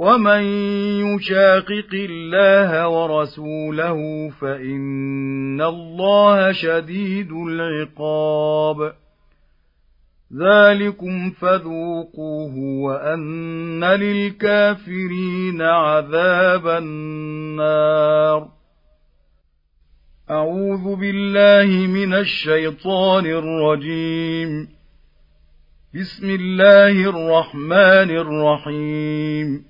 ومن يشاقق الله ورسوله فإن الله شديد العقاب ذلكم فذوقوه وأن للكافرين عذاب النار أعوذ بالله من الشيطان الرجيم بسم الله الرحمن الرحيم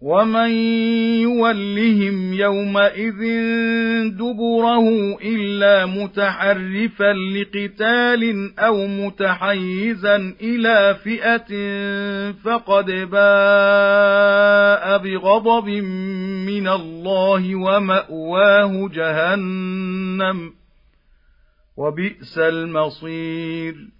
ومن يولهم يومئذ دبره إلا متحرفا لقتال أو متحيزا إلى فئة فقد باء بغضب من الله ومأواه جهنم وبئس المصير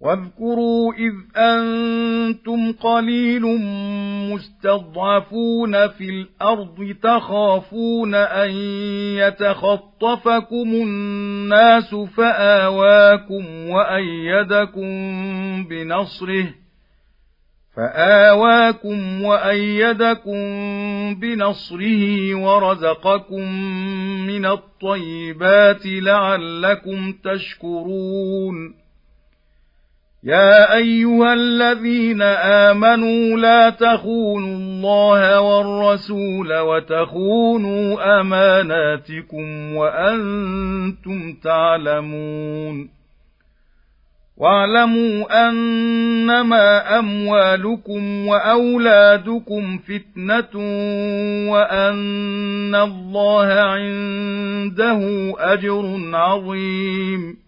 واذكروا إذ أنتم قليل مستضعفون في الأرض تخافون أن يتخطفكم الناس فآواكم وأيدكم بنصره فآواكم وأيدكم بنصره ورزقكم من الطيبات لعلكم تشكرون يا أيها الذين آمنوا لا تخونوا الله والرسول وتخونوا أماناتكم وأنتم تعلمون واعلموا أنما أموالكم وأولادكم فتنة وأن الله عنده أجر عظيم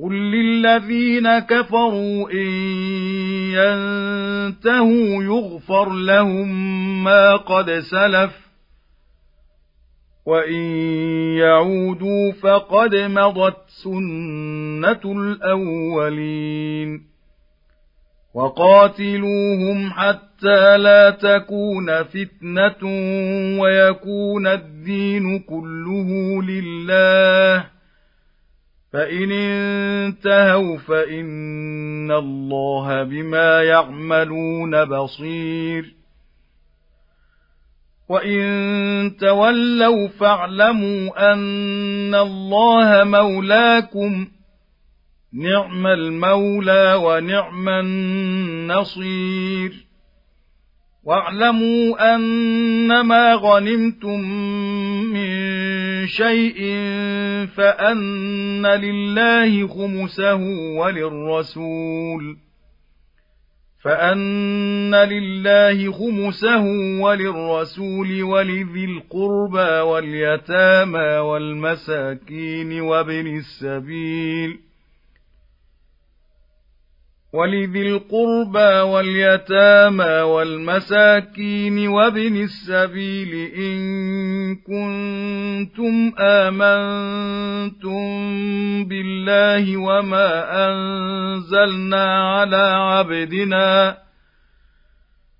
قل للذين كفروا إن ينتهوا يغفر لهم ما قد سلف وإن يعودوا فقد مضت سنة الأولين وقاتلوهم حتى لا تكون فتنة ويكون الدين كله لله فإن انتهوا فإن الله بما يعملون بصير وإن تولوا فاعلموا أن الله مولاكم نعم المولى ونعم النصير واعلموا أنما غنمتم شيء فأن لله خمسه وللرسول فأن لله خمسه وللرسول ولذي القربى واليتامى والمساكين وابن السبيل ولذي القربى واليتامى والمساكين وابن السبيل إن كنتم آمنتم بالله وما أنزلنا على عبدنا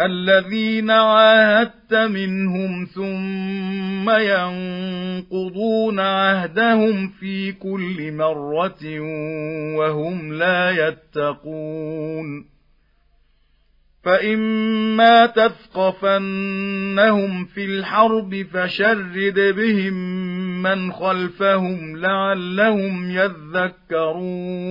الذين عاهدت منهم ثم ينقضون عهدهم في كل مرة وهم لا يتقون. فإما تثقفنهم في الحرب فشرد بهم من خلفهم لعلهم يذكرون.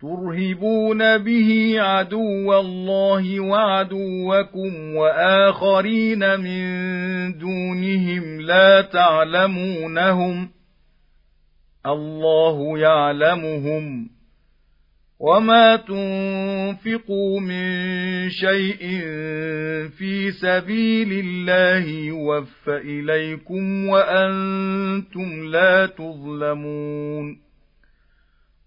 ترهبون به عدو الله وعدوكم واخرين من دونهم لا تعلمونهم الله يعلمهم وما تنفقوا من شيء في سبيل الله يوفى اليكم وأنتم لا تظلمون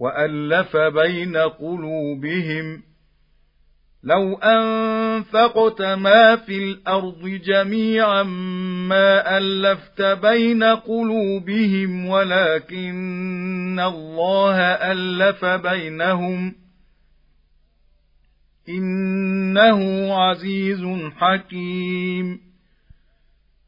وألف بين قلوبهم لو أنفقت ما في الأرض جميعا ما ألفت بين قلوبهم ولكن الله ألف بينهم. إنه عزيز حكيم.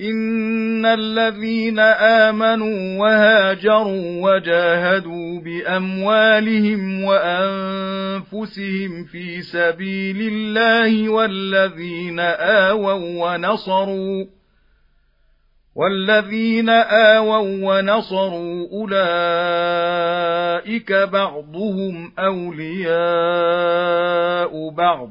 إن الذين آمنوا وهاجروا وجاهدوا بأموالهم وأنفسهم في سبيل الله والذين آووا ونصروا والذين آووا ونصروا أولئك بعضهم أولياء بعض